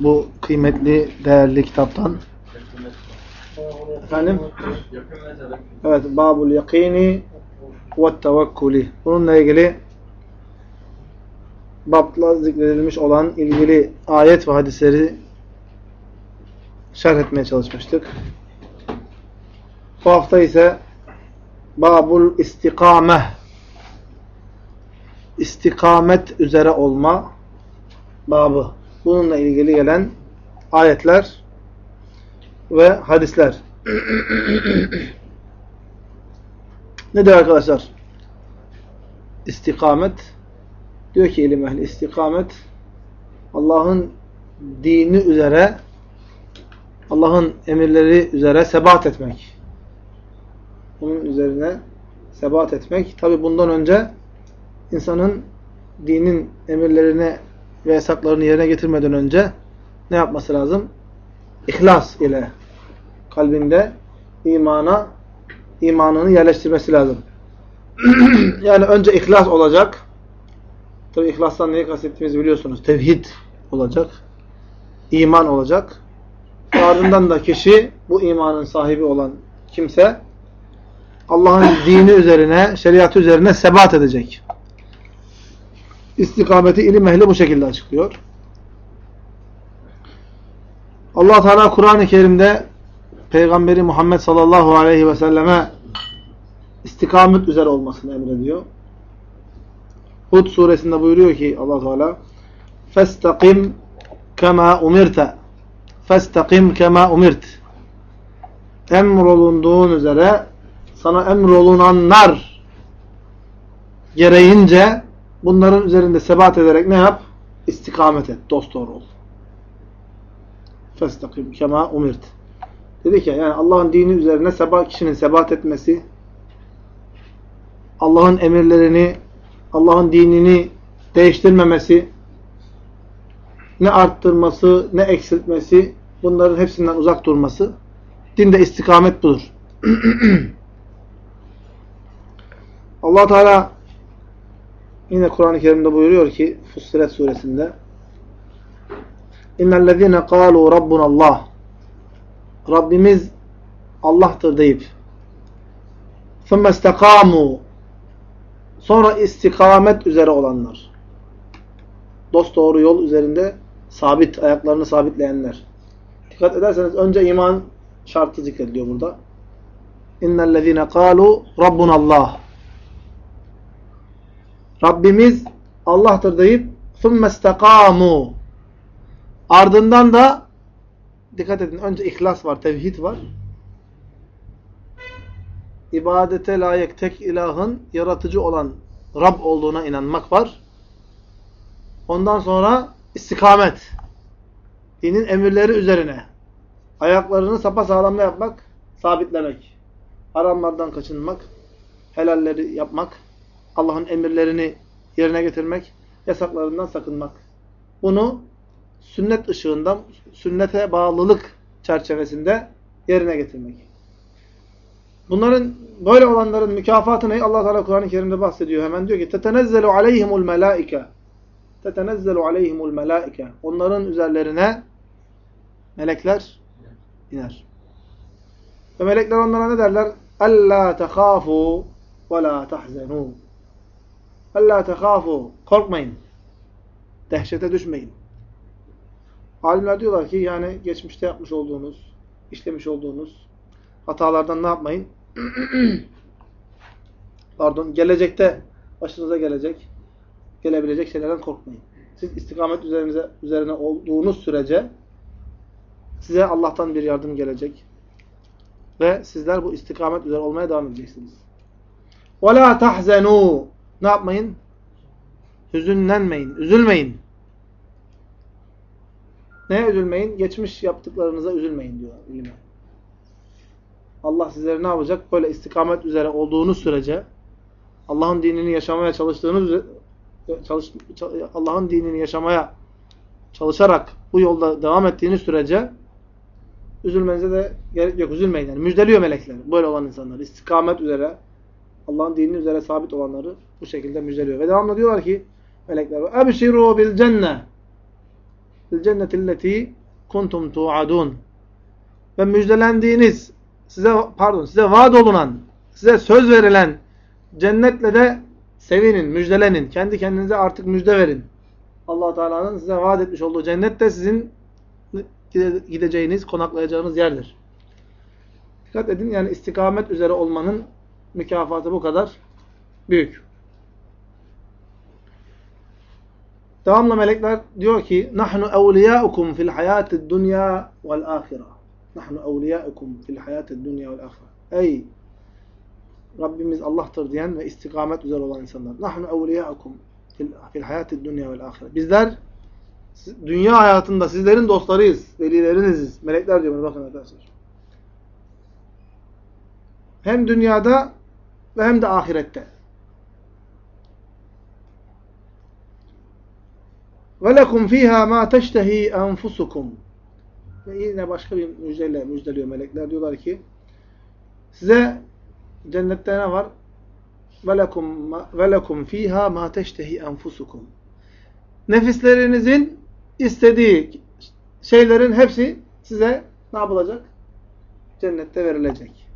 bu kıymetli, değerli kitaptan. Efendim? Evet, Babul Yakini ve Tevekkuli. Bununla ilgili babla zikredilmiş olan ilgili ayet ve hadisleri şerh etmeye çalışmıştık. Bu hafta ise Babul İstikame istikamet üzere olma babı. Bununla ilgili gelen ayetler ve hadisler. ne diyor arkadaşlar? İstikamet diyor ki ilim ehli istikamet Allah'ın dini üzere Allah'ın emirleri üzere sebat etmek. Onun üzerine sebat etmek. Tabi bundan önce insanın dinin emirlerine ve yasaklarını yerine getirmeden önce ne yapması lazım? İhlas ile kalbinde imana imanını yerleştirmesi lazım. yani önce ihlas olacak. Tabi ihlastan neyi kastettiğimizi biliyorsunuz. Tevhid olacak. iman olacak. Ardından da kişi bu imanın sahibi olan kimse Allah'ın dini üzerine, şeriatı üzerine sebat edecek. İstikameti ilim ehli bu şekilde açıklıyor. Allah Teala Kur'an-ı Kerim'de Peygamberi Muhammed sallallahu aleyhi ve selleme istikamet üzere olmasını emrediyor. Hud suresinde buyuruyor ki Allah Teala "Festakim kema umirte." Festakim kema umirt. Emrolunduğun üzere sana emrolunanlar gereğince bunların üzerinde sebat ederek ne yap? İstikamet et. Dosdoğru ol. Festakim kema umirt. Dedi ki yani Allah'ın dini üzerine sebat, kişinin sebat etmesi, Allah'ın emirlerini, Allah'ın dinini değiştirmemesi, ne arttırması, ne eksiltmesi, bunların hepsinden uzak durması, dinde istikamet budur. allah Teala yine Kur'an-ı Kerim'de buyuruyor ki Fussilet suresinde İnnellezîne قَالُوا رَبُّنَ اللّٰهِ Rabbimiz Allah'tır deyip ثُمَّ اسْتَقَامُوا Sonra istikamet üzere olanlar. Dost doğru yol üzerinde sabit, ayaklarını sabitleyenler. Dikkat ederseniz önce iman şartı zikrediliyor burada. İnnellezîne قَالُوا رَبُّنَ اللّٰهِ Rabbimiz Allah'tır deyip ثُمَّ اسْتَقَامُوا Ardından da dikkat edin önce ihlas var, tevhid var. İbadete layık tek ilahın yaratıcı olan Rab olduğuna inanmak var. Ondan sonra istikamet. Dinin emirleri üzerine. Ayaklarını sapasağlam yapmak? Sabitlemek. Haramlardan kaçınmak. Helalleri yapmak. Allah'ın emirlerini yerine getirmek. Yasaklarından sakınmak. Bunu sünnet ışığında, sünnete bağlılık çerçevesinde yerine getirmek. Bunların böyle olanların mükafatı ne? Allah Teala Kur'an-ı Kerim'de bahsediyor. Hemen diyor ki: "Tetenezzelu aleyhimul melaike." Tetenezzelu aleyhimul melaike. Onların üzerlerine melekler iner. Ve melekler onlara ne derler? "Alla tahafu ve la tahzenu." "Alla tahafu." Korkmayın. Dehşete düşmeyin. Alimler diyorlar ki yani geçmişte yapmış olduğunuz, işlemiş olduğunuz hatalardan ne yapmayın? Pardon, gelecekte başınıza gelecek, gelebilecek şeylerden korkmayın. Siz istikamet üzerinize, üzerine olduğunuz sürece size Allah'tan bir yardım gelecek. Ve sizler bu istikamet üzere olmaya devam edeceksiniz. وَلَا تَحْزَنُوا ne yapmayın? Hüzünlenmeyin, üzülmeyin. Neye üzülmeyin? Geçmiş yaptıklarınıza üzülmeyin diyor ilime. Allah sizleri ne yapacak? Böyle istikamet üzere olduğunuz sürece Allah'ın dinini yaşamaya çalıştığınız çalış, Allah'ın dinini yaşamaya çalışarak bu yolda devam ettiğiniz sürece üzülmenize de gerek yok. Üzülmeyin. Yani müjdeliyor melekler. Böyle olan insanlar. istikamet üzere Allah'ın dininin üzere sabit olanları bu şekilde müjdeliyor. Ve devamlı diyorlar ki melekler Ebşiru bil cenne bil cennetilleti kuntum tuadun ve müjdelendiğiniz size pardon size vaat olunan size söz verilen cennetle de sevinin, müjdelenin. Kendi kendinize artık müjde verin. allah Teala'nın size vaat etmiş olduğu cennet de sizin gideceğiniz, konaklayacağınız yerdir. Dikkat edin yani istikamet üzere olmanın mükafatı bu kadar büyük. Devamlı melekler diyor ki nahnu evliyaukum fil hayatid dunya vel ahire. Nahnu evliyaukum fil hayatid dunya vel ahire. Ey Rabbimiz Allah'tır diyen ve istikamet üzere olan insanlar. Nahnu evliyaukum fil, fil hayatid dunya vel ahire. Bizler dünya hayatında sizlerin dostlarıyız, velileriniziz. Melekler diyor bakın arkadaşlar. Hem dünyada ve hem de ahirette. وَلَكُمْ ف۪يهَا مَا تَشْتَه۪ي أَنْفُسُكُمْ Ve yine başka bir müjdeyle müjdeliyor melekler. Diyorlar ki size cennette ne var? وَلَكُمْ ف۪يهَا مَا تَشْتَه۪ي أَنْفُسُكُمْ Nefislerinizin istediği şeylerin hepsi size ne yapılacak? Cennette verilecek.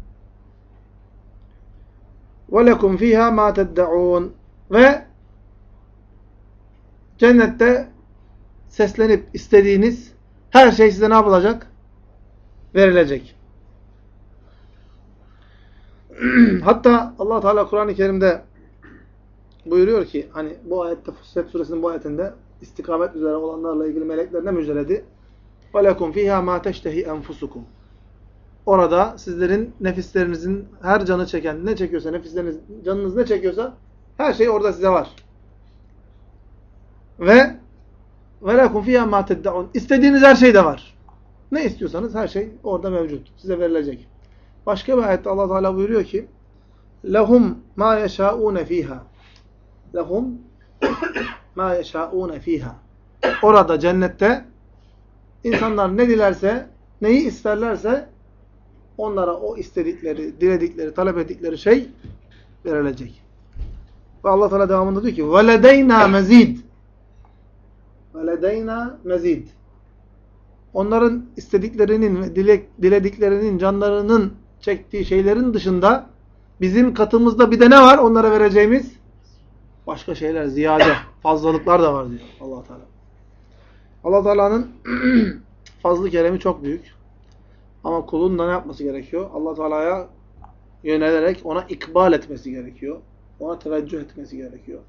وَلَكُمْ ف۪يهَا مَا تَدَّعُونَ Ve cennette seslenip istediğiniz her şey size ne yapılacak? Verilecek. Hatta allah Teala Kur'an-ı Kerim'de buyuruyor ki hani bu ayette Fussilet suresinin bu ayetinde istikamet üzere olanlarla ilgili melekler ne müjdeledi? وَلَكُمْ ف۪يهَا مَا تَشْتَهِ أَنْفُسُكُمْ Orada sizlerin nefislerinizin her canı çeken ne çekiyorsa nefisleriniz canınız ne çekiyorsa her şey orada size var. Ve ve lekum fiyâ mâ. İstediğiniz her şey de var. Ne istiyorsanız her şey orada mevcut. Size verilecek. Başka bir ayette Allah Teala buyuruyor ki: "Lehum ma yeşaûne fiha." Lehum ma yeşaûne fiha. Orada cennette insanlar ne dilerse, neyi isterlerse onlara o istedikleri, diledikleri, talep ettikleri şey verilecek. Ve Allah Teala devamında diyor ki: "Veledeyna mezid." ve ledeyna mezid. Onların istediklerinin ve dilek, dilediklerinin, canlarının çektiği şeylerin dışında bizim katımızda bir de ne var onlara vereceğimiz? Başka şeyler, ziyade, fazlalıklar da var diyor allah Teala. allah Teala'nın fazlı keremi çok büyük. Ama kulun da ne yapması gerekiyor? allah Teala'ya yönelerek ona ikbal etmesi gerekiyor. Ona teveccüh etmesi gerekiyor.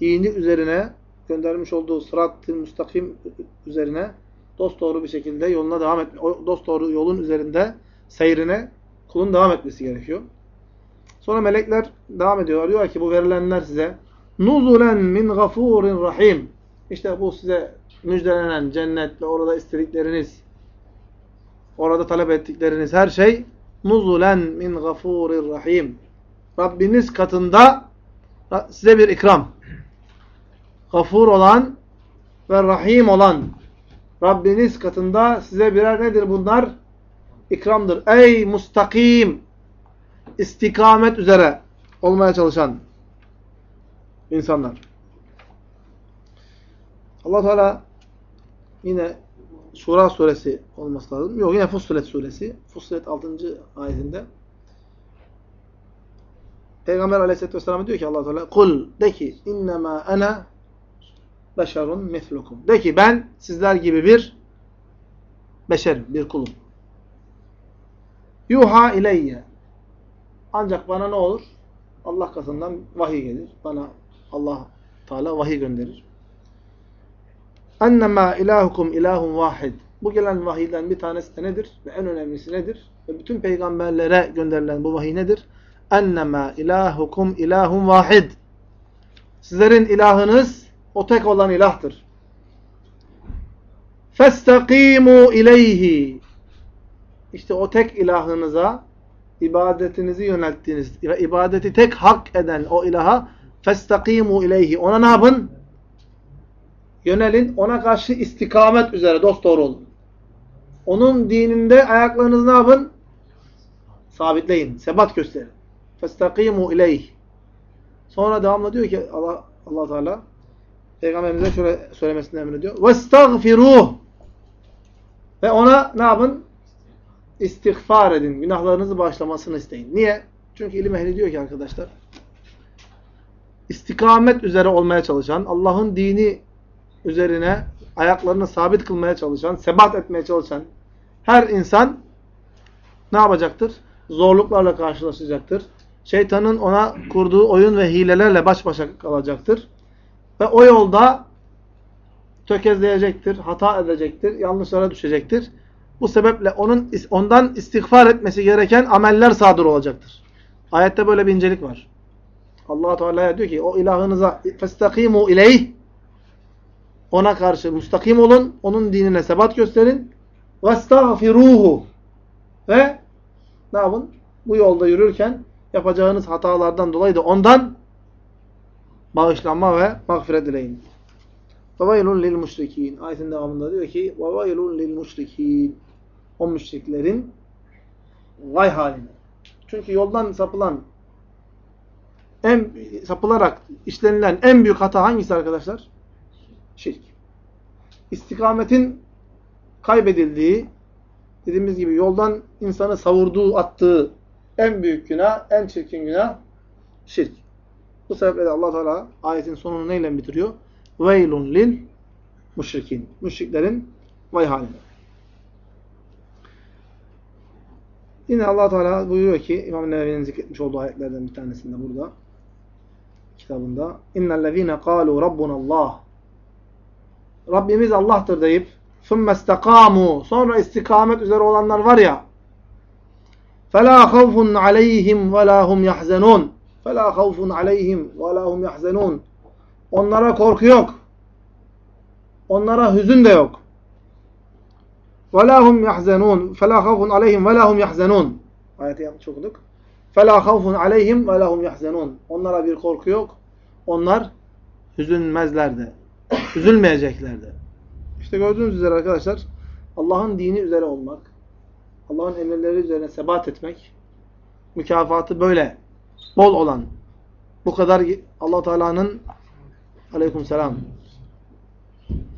Dini üzerine göndermiş olduğu sırat-ı müstakim üzerine dost doğru bir şekilde yoluna devam etme, dost doğru yolun üzerinde seyrine kulun devam etmesi gerekiyor. Sonra melekler devam ediyorlar. Diyor ki bu verilenler size nuzulen min gafurin rahim. İşte bu size müjdelenen cennet ve orada istedikleriniz, orada talep ettikleriniz her şey nuzulen min gafurir rahim. Rabbiniz katında size bir ikram gafur olan ve rahim olan Rabbiniz katında size birer nedir bunlar? İkramdır. Ey mustakim istikamet üzere olmaya çalışan insanlar. Allah Teala yine Şura suresi olması lazım. Yok yine Fussilet suresi. Fussilet 6. ayetinde Peygamber Aleyhisselatü vesselam diyor ki Allah Teala kul de ki innema ana beşerun mislukum. De ki ben sizler gibi bir beşer, bir kulum. Yuha ileyye. Ancak bana ne olur? Allah katından vahiy gelir. Bana Allah Teala vahiy gönderir. Ennema ilahukum ilahun vahid. Bu gelen vahiyden bir tanesi de nedir? Ve en önemlisi nedir? Ve bütün peygamberlere gönderilen bu vahiy nedir? Ennema ilahukum ilahun vahid. Sizlerin ilahınız o tek olan ilahtır. فَاسْتَقِيمُوا اِلَيْهِ İşte o tek ilahınıza ibadetinizi yönelttiğiniz ve ibadeti tek hak eden o ilaha فَاسْتَقِيمُوا اِلَيْهِ Ona ne yapın? Yönelin. Ona karşı istikamet üzere dost doğru olun. Onun dininde ayaklarınızı ne yapın? Sabitleyin. Sebat gösterin. فَاسْتَقِيمُوا اِلَيْهِ Sonra devamlı diyor ki Allah, Allah Teala Peygamberimize şöyle söylemesini emrediyor. وَاسْتَغْفِرُوهُ Ve ona ne yapın? İstiğfar edin. Günahlarınızı bağışlamasını isteyin. Niye? Çünkü ilim ehli diyor ki arkadaşlar istikamet üzere olmaya çalışan, Allah'ın dini üzerine ayaklarını sabit kılmaya çalışan, sebat etmeye çalışan her insan ne yapacaktır? Zorluklarla karşılaşacaktır. Şeytanın ona kurduğu oyun ve hilelerle baş başa kalacaktır. Ve o yolda tökezleyecektir, hata edecektir, yanlışlara düşecektir. Bu sebeple onun ondan istiğfar etmesi gereken ameller sadır olacaktır. Ayette böyle bir incelik var. Allah Teala diyor ki o ilahınıza festakimu ileyh ona karşı müstakim olun, onun dinine sebat gösterin. Vestağfiruhu ve ne yapın? Bu yolda yürürken yapacağınız hatalardan dolayı da ondan bağışlanma ve mağfiret dileyin. وَوَيْلٌ لِلْمُشْرِك۪ينَ Ayetin devamında diyor ki وَوَيْلٌ لِلْمُشْرِك۪ينَ O müşriklerin vay haline. Çünkü yoldan sapılan en sapılarak işlenilen en büyük hata hangisi arkadaşlar? Şirk. İstikametin kaybedildiği, dediğimiz gibi yoldan insanı savurduğu, attığı en büyük günah, en çirkin günah şirk. Bu sebeple de Allah Teala ayetin sonunu neyle bitiriyor? Veylun lil müşrikin. Müşriklerin vay haline. Yine Allah Teala buyuruyor ki İmam Nevevi'nin zikretmiş olduğu ayetlerden bir tanesinde burada kitabında innellezine kalu rabbunallah Rabbimiz Allah'tır deyip ثُمَّ اسْتَقَامُوا Sonra istikamet üzere olanlar var ya فَلَا خَوْفٌ عَلَيْهِمْ وَلَا هُمْ يَحْزَنُونَ فَلَا خَوْفٌ عَلَيْهِمْ وَلَا هُمْ يَحْزَنُونَ Onlara korku yok. Onlara hüzün de yok. وَلَا هُمْ يَحْزَنُونَ فَلَا خَوْفٌ عَلَيْهِمْ وَلَا هُمْ يَحْزَنُونَ Ayeti yanlış okuduk. فَلَا خَوْفٌ عَلَيْهِمْ وَلَا هُمْ يَحْزَنُونَ Onlara bir korku yok. Onlar hüzünmezler de. Üzülmeyecekler de. İşte gördüğünüz üzere arkadaşlar Allah'ın dini üzere olmak, Allah'ın emirleri üzerine sebat etmek, mükafatı böyle bol olan, bu kadar allah Teala'nın aleykümselam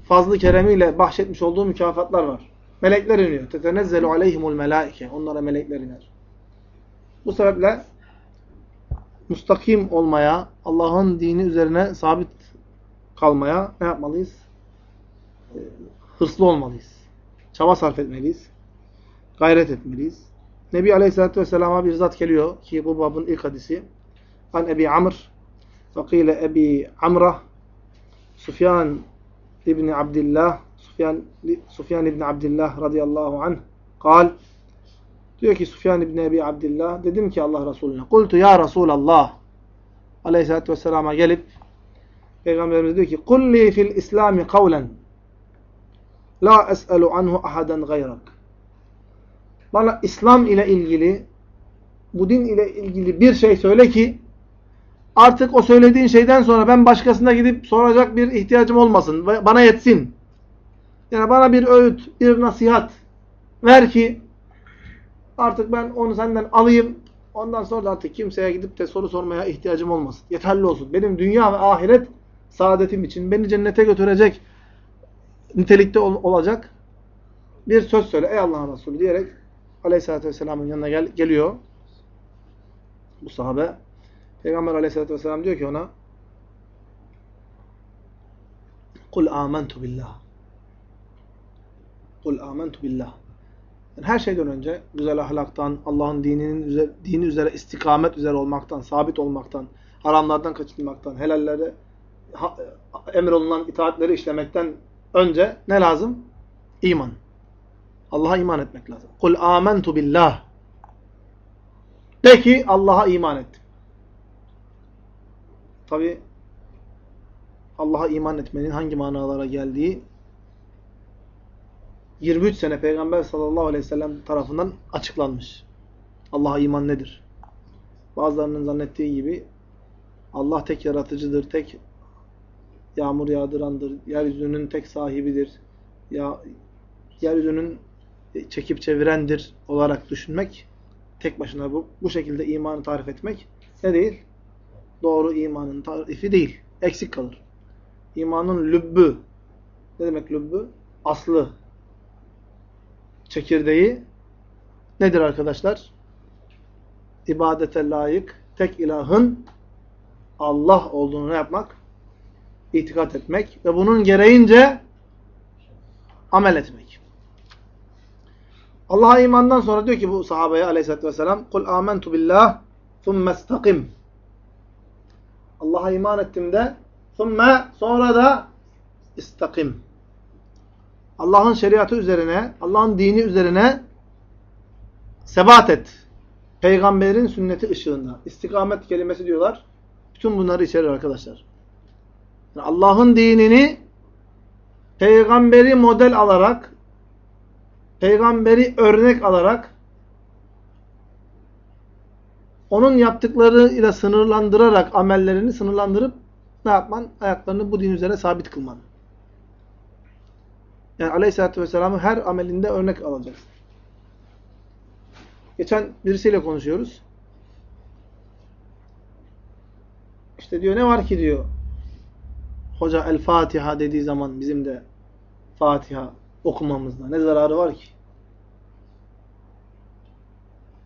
fazlı keremiyle bahşetmiş olduğu mükafatlar var. Melekler iniyor. Tetenezzelu aleyhimul melaike. Onlara melekler iner. Bu sebeple mustakim olmaya, Allah'ın dini üzerine sabit kalmaya ne yapmalıyız? Ee, hırslı olmalıyız. Çaba sarf etmeliyiz. Gayret etmeliyiz. Nebi Aleyhisselatü Vesselam'a bir zat geliyor ki bu babın ilk hadisi. An Ebi Amr ve kıyle Ebi Amrah Sufyan İbni Abdillah Sufyan, Sufyan İbni Abdillah radıyallahu anh kal diyor ki Sufyan İbni Ebi Abdillah dedim ki Allah Resulüne kultu ya Resulallah Aleyhisselatü Vesselam'a gelip Peygamberimiz diyor ki kulli fil İslami kavlen la es'elu anhu ahaden gayrak bana İslam ile ilgili bu din ile ilgili bir şey söyle ki artık o söylediğin şeyden sonra ben başkasına gidip soracak bir ihtiyacım olmasın. Bana yetsin. Yani bana bir öğüt, bir nasihat ver ki artık ben onu senden alayım. Ondan sonra da artık kimseye gidip de soru sormaya ihtiyacım olmasın. Yeterli olsun. Benim dünya ve ahiret saadetim için beni cennete götürecek nitelikte ol olacak bir söz söyle. Ey Allah'ın Resulü diyerek Aleyhisselatü Vesselam'ın yanına gel geliyor. Bu sahabe. Peygamber Aleyhisselatü Vesselam diyor ki ona Kul amentu billah. Kul amentu billah. Yani her şeyden önce güzel ahlaktan, Allah'ın dininin üzere, dini üzere istikamet üzere olmaktan, sabit olmaktan, haramlardan kaçınmaktan, helallere emrolunan itaatleri işlemekten önce ne lazım? İman. Allah'a iman etmek lazım. Kul amentu billah. De ki Allah'a iman ettim. Tabi Allah'a iman etmenin hangi manalara geldiği 23 sene Peygamber sallallahu aleyhi ve sellem tarafından açıklanmış. Allah'a iman nedir? Bazılarının zannettiği gibi Allah tek yaratıcıdır, tek yağmur yağdırandır, yeryüzünün tek sahibidir, ya yeryüzünün çekip çevirendir olarak düşünmek, tek başına bu, bu şekilde imanı tarif etmek ne değil? Doğru imanın tarifi değil. Eksik kalır. imanın lübbü. Ne demek lübbü? Aslı. Çekirdeği nedir arkadaşlar? İbadete layık tek ilahın Allah olduğunu ne yapmak? İtikat etmek ve bunun gereğince amel etmek. Allah'a imandan sonra diyor ki bu sahabeye aleyhissalatü vesselam kul amentu billah thumme istakim Allah'a iman ettim de thumme sonra da istakim Allah'ın şeriatı üzerine, Allah'ın dini üzerine sebat et. Peygamberin sünneti ışığında. İstikamet kelimesi diyorlar. Bütün bunları içerir arkadaşlar. Allah'ın dinini peygamberi model alarak peygamberi örnek alarak onun yaptıklarıyla sınırlandırarak amellerini sınırlandırıp ne yapman? Ayaklarını bu din üzerine sabit kılman. Yani Aleyhisselatü Vesselam'ı her amelinde örnek alacaksın. Geçen birisiyle konuşuyoruz. İşte diyor ne var ki diyor. Hoca El Fatiha dediği zaman bizim de Fatiha okumamızda ne zararı var ki?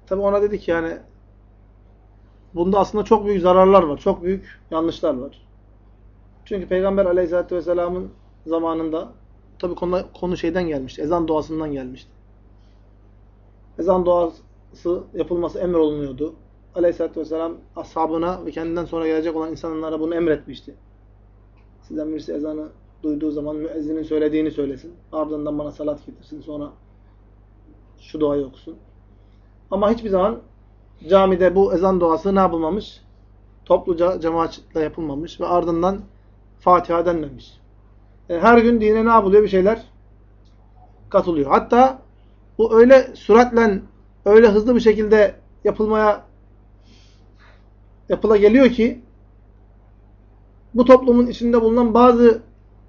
Tabi ona dedik yani bunda aslında çok büyük zararlar var. Çok büyük yanlışlar var. Çünkü Peygamber Aleyhisselatü Vesselam'ın zamanında tabi konu, konu şeyden gelmişti. Ezan duasından gelmişti. Ezan duası yapılması emrolunuyordu. Aleyhisselatü Vesselam ashabına ve kendinden sonra gelecek olan insanlara bunu emretmişti. Sizden birisi ezanı duyduğu zaman müezzinin söylediğini söylesin. Ardından bana salat getirsin. Sonra şu duayı okusun. Ama hiçbir zaman camide bu ezan duası ne yapılmamış? Topluca cemaatle yapılmamış ve ardından Fatiha denmemiş. E, her gün dine ne yapılıyor? Bir şeyler katılıyor. Hatta bu öyle süratle, öyle hızlı bir şekilde yapılmaya yapıla geliyor ki bu toplumun içinde bulunan bazı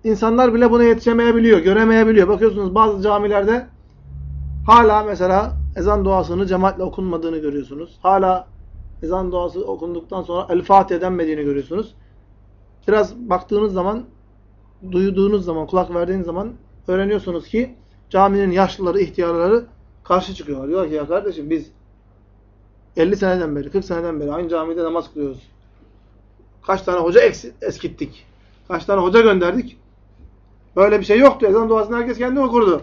insanlar bile buna yetişemeyebiliyor, göremeyebiliyor. Bakıyorsunuz bazı camilerde hala mesela ezan duasını cemaatle okunmadığını görüyorsunuz. Hala ezan duası okunduktan sonra El Fatiha denmediğini görüyorsunuz. Biraz baktığınız zaman, duyduğunuz zaman, kulak verdiğiniz zaman öğreniyorsunuz ki caminin yaşlıları, ihtiyarları karşı çıkıyorlar. Diyorlar ki ya kardeşim biz 50 seneden beri, 40 seneden beri aynı camide namaz kılıyoruz. Kaç tane hoca eskittik. Kaç tane hoca gönderdik. Böyle bir şey yoktu. Ezan duasını herkes kendi okurdu.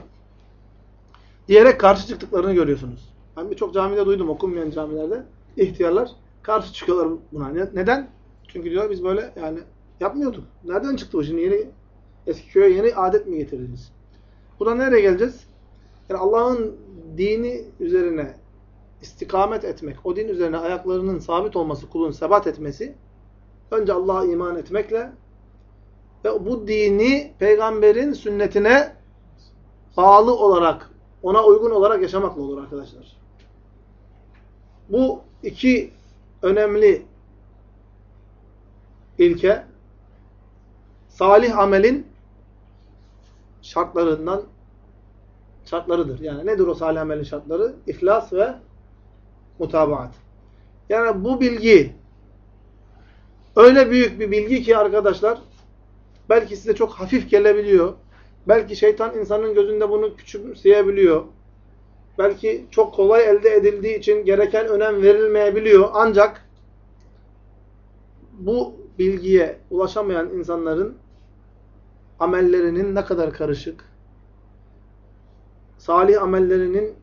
Diyerek karşı çıktıklarını görüyorsunuz. Ben birçok camide duydum okunmayan camilerde. ihtiyarlar karşı çıkıyorlar buna. Neden? Çünkü diyor biz böyle yani yapmıyorduk. Nereden çıktı bu şimdi? Yeni eski köye yeni adet mi getirdiniz? Buradan nereye geleceğiz? Yani Allah'ın dini üzerine istikamet etmek, o din üzerine ayaklarının sabit olması, kulun sebat etmesi önce Allah'a iman etmekle ve bu dini peygamberin sünnetine bağlı olarak, ona uygun olarak yaşamakla olur arkadaşlar. Bu iki önemli ilke salih amelin şartlarından şartlarıdır. Yani nedir o salih amelin şartları? İhlas ve mutabaat. Yani bu bilgi öyle büyük bir bilgi ki arkadaşlar belki size çok hafif gelebiliyor. Belki şeytan insanın gözünde bunu küçümseyebiliyor. Belki çok kolay elde edildiği için gereken önem verilmeyebiliyor. Ancak bu bilgiye ulaşamayan insanların amellerinin ne kadar karışık, salih amellerinin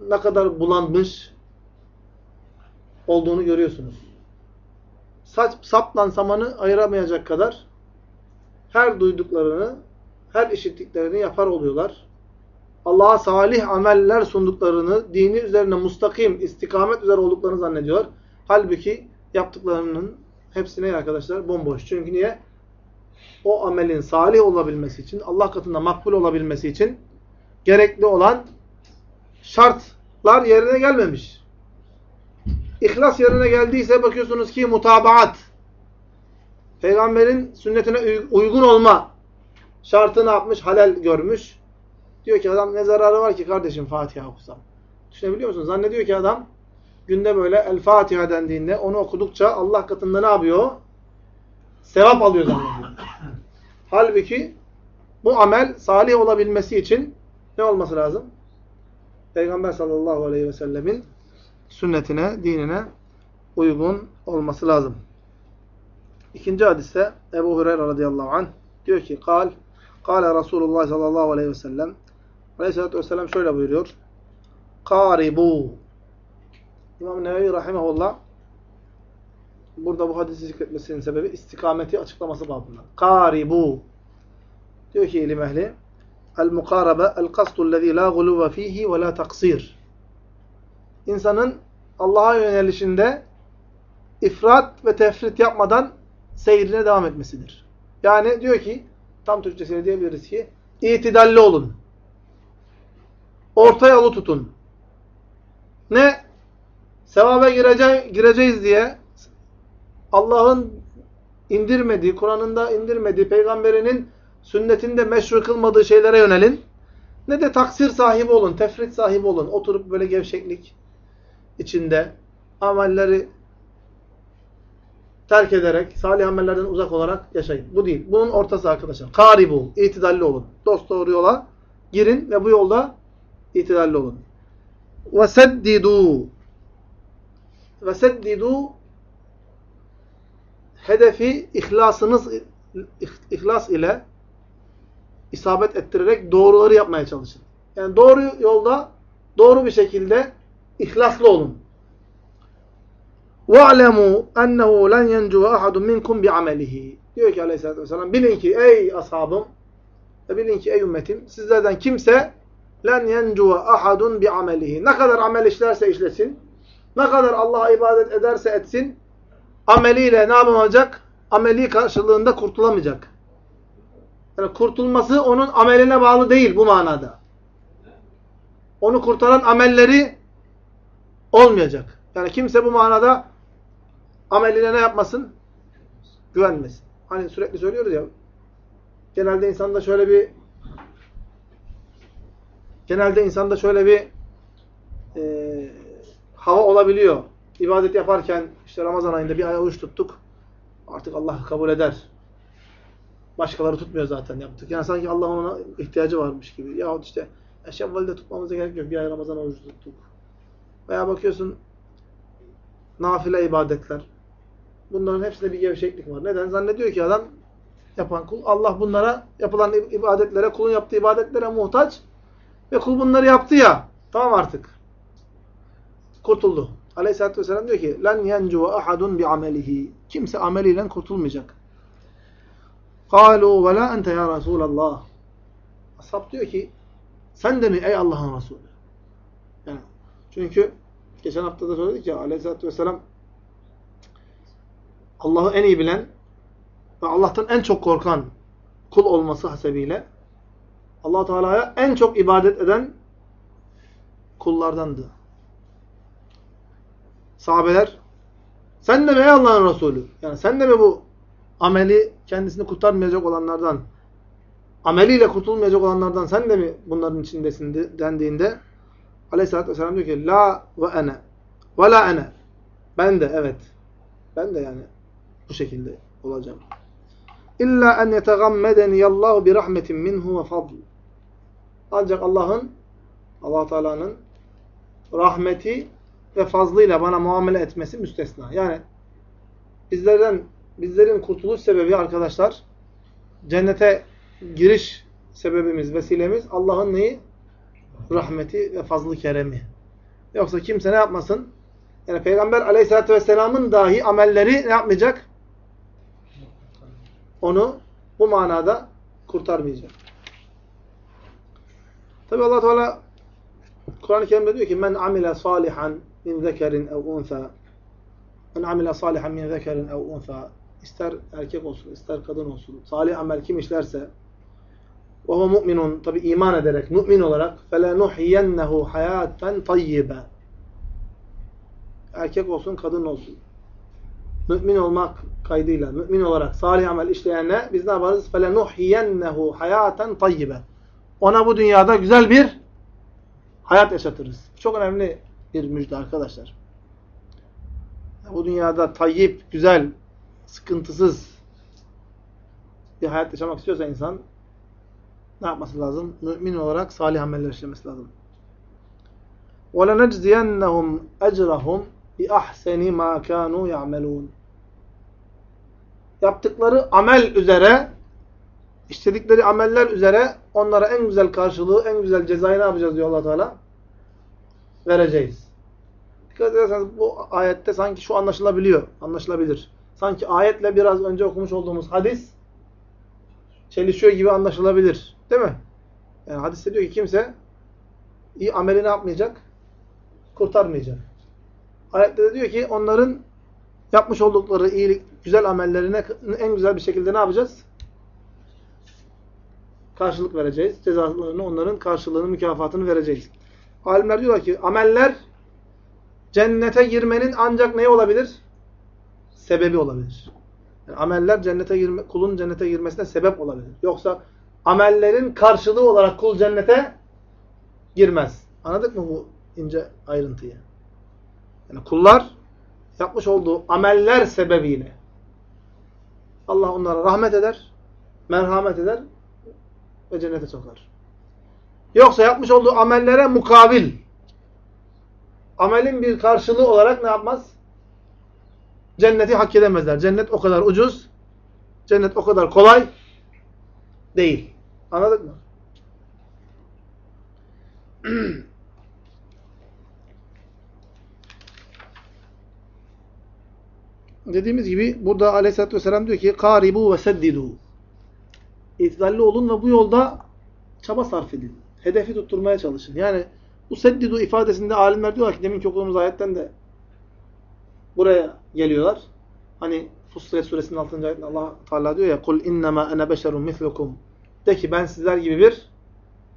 ne kadar bulanmış olduğunu görüyorsunuz. Sap, sapla samanı ayıramayacak kadar her duyduklarını, her işittiklerini yapar oluyorlar. Allah'a salih ameller sunduklarını, dini üzerine mustakim, istikamet üzere olduklarını zannediyor. Halbuki yaptıklarının hepsine arkadaşlar bomboş. Çünkü niye? O amelin salih olabilmesi için, Allah katında makbul olabilmesi için gerekli olan şartlar yerine gelmemiş. İhlas yerine geldiyse bakıyorsunuz ki mutabaat. Peygamberin sünnetine uygun olma şartını yapmış, halal görmüş. Diyor ki adam ne zararı var ki kardeşim Fatiha okusam. Düşünebiliyor musunuz? Zannediyor ki adam günde böyle El Fatiha dendiğinde onu okudukça Allah katında ne yapıyor? Sevap alıyor zannediyor. Halbuki bu amel salih olabilmesi için ne olması lazım? Peygamber sallallahu aleyhi ve sellemin sünnetine, dinine uygun olması lazım. İkinci hadiste Ebu Hureyre radıyallahu anh diyor ki kal Kale Resulullah sallallahu aleyhi ve sellem Aleyhisselatü vesselam şöyle buyuruyor. Karibu İmam Nevevi rahimahullah burada bu hadisi zikretmesinin sebebi istikameti açıklaması babından. Karibu diyor ki ilim ehli El-mukarabe el-kastu lezî la guluve fihi ve la taksir İnsanın Allah'a yönelişinde ifrat ve tefrit yapmadan seyrine devam etmesidir. Yani diyor ki, tam Türkçesiyle diyebiliriz ki, itidalli olun. Orta yolu tutun. Ne? Sevaba girece gireceğiz diye Allah'ın indirmediği, Kur'an'ında indirmediği, peygamberinin sünnetinde meşru kılmadığı şeylere yönelin. Ne de taksir sahibi olun, tefrit sahibi olun. Oturup böyle gevşeklik içinde amelleri terk ederek, salih amellerden uzak olarak yaşayın. Bu değil. Bunun ortası arkadaşlar. Karibu, itidalli olun. Dost doğru yola girin ve bu yolda itidalli olun. Ve seddidu. Ve seddidu hedefi ihlasınız ihlas ile isabet ettirerek doğruları yapmaya çalışın. Yani doğru yolda doğru bir şekilde ihlaslı olun. وَعْلَمُوا اَنَّهُ لَنْ يَنْجُوَ اَحَدٌ مِنْكُمْ بِعَمَلِهِ Diyor ki aleyhissalatü vesselam, bilin ki ey ashabım, ve bilin ki ey ümmetim, sizlerden kimse لَنْ يَنْجُوَ اَحَدٌ بِعَمَلِهِ Ne kadar amel işlerse işlesin, ne kadar Allah'a ibadet ederse etsin, ameliyle ne yapamayacak? Ameli karşılığında kurtulamayacak. Yani kurtulması onun ameline bağlı değil bu manada. Onu kurtaran amelleri olmayacak. Yani kimse bu manada ameline ne yapmasın? Güvenmesin. Hani sürekli söylüyoruz ya, genelde insanda şöyle bir genelde insanda şöyle bir e, hava olabiliyor. İbadet yaparken işte Ramazan ayında bir ay oruç tuttuk. Artık Allah kabul eder. Başkaları tutmuyor zaten yaptık. Yani sanki Allah'ın ona ihtiyacı varmış gibi. Yahut işte Şevval'de tutmamıza gerek yok. Bir ay Ramazan oruç tuttuk. Veya bakıyorsun nafile ibadetler. Bunların hepsinde bir gevşeklik var. Neden? Zannediyor ki adam yapan kul. Allah bunlara yapılan ibadetlere, kulun yaptığı ibadetlere muhtaç. Ve kul bunları yaptı ya. Tamam artık. Kurtuldu. Aleyhisselatü Vesselam diyor ki لَنْ يَنْجُوَ أَحَدٌ بِعَمَلِهِ Kimse ameliyle kurtulmayacak. قَالُوا وَلَا أَنْتَ يَا رَسُولَ اللّٰهِ Ashab diyor ki sen de mi ey Allah'ın Resulü? Yani, çünkü geçen hafta da söyledik ya Aleyhisselatü Vesselam Allah'ı en iyi bilen ve Allah'tan en çok korkan kul olması hasebiyle allah Teala'ya en çok ibadet eden kullardandı. Sahabeler sen de ey Allah'ın Resulü? Yani sen de mi bu ameli kendisini kurtarmayacak olanlardan ameliyle kurtulmayacak olanlardan sen de mi bunların içindesin dendiğinde Aleyhisselatü Vesselam diyor ki La ve ene. Ve la ene. Ben de. Evet. Ben de yani bu şekilde olacağım. İlla en yetegammedeni Allahu bi rahmetin minhu ve fadl. Ancak Allah'ın Allah Teala'nın rahmeti ve fazlıyla bana muamele etmesi müstesna. Yani bizlerden bizlerin kurtuluş sebebi arkadaşlar cennete giriş sebebimiz, vesilemiz Allah'ın neyi? Rahmeti ve fazlı keremi. Yoksa kimse ne yapmasın? Yani Peygamber aleyhissalatü vesselamın dahi amelleri ne yapmayacak? Onu bu manada kurtarmayacak. Tabi allah Teala Kur'an-ı Kerim'de diyor ki men amile salihan min zekerin ev unsa men amile salihan min zekerin ev unsa ister erkek olsun, ister kadın olsun salih amel kim işlerse ve huve mu'minun tabi iman ederek, mümin olarak فَلَنُحْيَنَّهُ hayaten tayyibe erkek olsun, kadın olsun mümin olmak kaydıyla, mümin olarak salih amel işleyenle biz ne yaparız? فَلَنُحْيَنَّهُ حَيَاتًا طَيِّبًا Ona bu dünyada güzel bir hayat yaşatırız. Çok önemli bir müjde arkadaşlar. Bu dünyada tayyip, güzel, sıkıntısız bir hayat yaşamak istiyorsa insan ne yapması lazım? Mümin olarak salih ameller işlemesi lazım. وَلَنَجْزِيَنَّهُمْ اَجْرَهُمْ بِأَحْسَنِ مَا كَانُوا يَعْمَلُونَ Yaptıkları amel üzere, işledikleri ameller üzere onlara en güzel karşılığı, en güzel cezayı ne yapacağız diyor allah Teala? Vereceğiz. Dikkat ederseniz bu ayette sanki şu anlaşılabiliyor, anlaşılabilir. Sanki ayetle biraz önce okumuş olduğumuz hadis çelişiyor gibi anlaşılabilir. Değil mi? Yani hadiste diyor ki kimse iyi ameli ne yapmayacak? Kurtarmayacak. Ayette de diyor ki onların yapmış oldukları iyilik, güzel amellerine en güzel bir şekilde ne yapacağız? Karşılık vereceğiz. Cezalarını, onların karşılığını, mükafatını vereceğiz. Alimler diyorlar ki ameller cennete girmenin ancak ne olabilir? Sebebi olabilir. Yani ameller cennete girme, kulun cennete girmesine sebep olabilir. Yoksa amellerin karşılığı olarak kul cennete girmez. Anladık mı bu ince ayrıntıyı? Yani kullar yapmış olduğu ameller sebebiyle Allah onlara rahmet eder, merhamet eder ve cennete sokar. Yoksa yapmış olduğu amellere mukabil amelin bir karşılığı olarak ne yapmaz? Cenneti hak edemezler. Cennet o kadar ucuz, cennet o kadar kolay değil. Anladık mı? Dediğimiz gibi burada aleyhissalatü vesselam diyor ki karibu ve seddidu. İtidalli olun ve bu yolda çaba sarf edin. Hedefi tutturmaya çalışın. Yani bu seddidu ifadesinde alimler diyorlar ki deminki okuduğumuz ayetten de buraya geliyorlar. Hani Fussilet suresinin 6. ayetinde Allah Teala diyor ya kul innema ene beşerun mislukum. De ki ben sizler gibi bir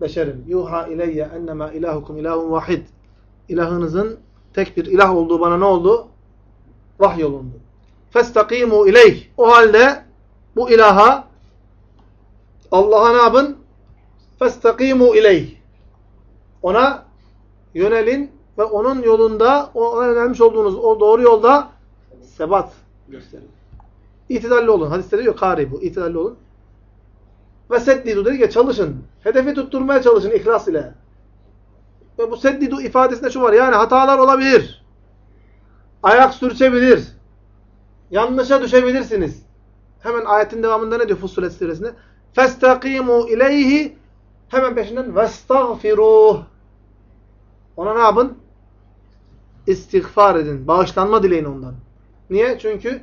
beşerim. Yuha ileyye ennema ilahukum ilahun vahid. İlahınızın tek bir ilah olduğu bana ne oldu? Vahyolundu. Festakimu ileyh. O halde bu ilaha Allah'a ne yapın? Festakimu ileyh. Ona yönelin ve onun yolunda ona önermiş olduğunuz o doğru yolda sebat gösterin. İtidalli olun. Hadiste diyor kari bu. İtidalli olun. Ve seddidu dedi ki çalışın. Hedefi tutturmaya çalışın ihlas ile. Ve bu seddidu ifadesinde şu var. Yani hatalar olabilir. Ayak sürçebilir Yanlışa düşebilirsiniz. Hemen ayetin devamında ne diyor Fussilet suresinde? Festakimu ileyhi hemen peşinden vestagfiruh ona ne yapın? İstiğfar edin. Bağışlanma dileyin ondan. Niye? Çünkü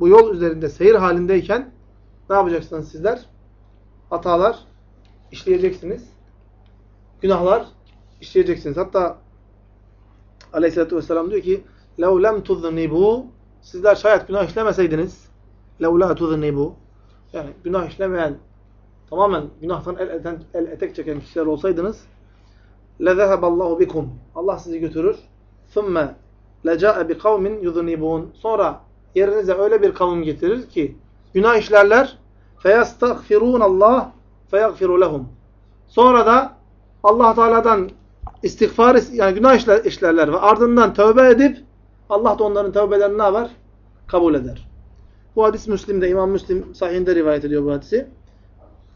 bu yol üzerinde seyir halindeyken ne yapacaksınız sizler? Hatalar işleyeceksiniz. Günahlar işleyeceksiniz. Hatta Aleyhisselatü Vesselam diyor ki لَوْ لَمْ تُذْنِبُوا Sizler şayet günah işlemeseydiniz لَوْ لَا تُذْنِبُوا Yani günah işlemeyen tamamen günahtan el, eten, el etek çeken kişiler olsaydınız لَذَهَبَ اللّٰهُ بِكُمْ Allah sizi götürür. ثُمَّ لَجَاءَ بِقَوْمٍ يُذُنِبُونَ Sonra yerinize öyle bir kavim getirir ki günah işlerler فَيَسْتَغْفِرُونَ اللّٰهِ فَيَغْفِرُ لَهُمْ Sonra da Allah Teala'dan istiğfar yani günah işler, işlerler ve ardından tövbe edip Allah da onların tövbelerini ne yapar? Kabul eder. Bu hadis Müslim'de, İmam Müslim sahihinde rivayet ediyor bu hadisi.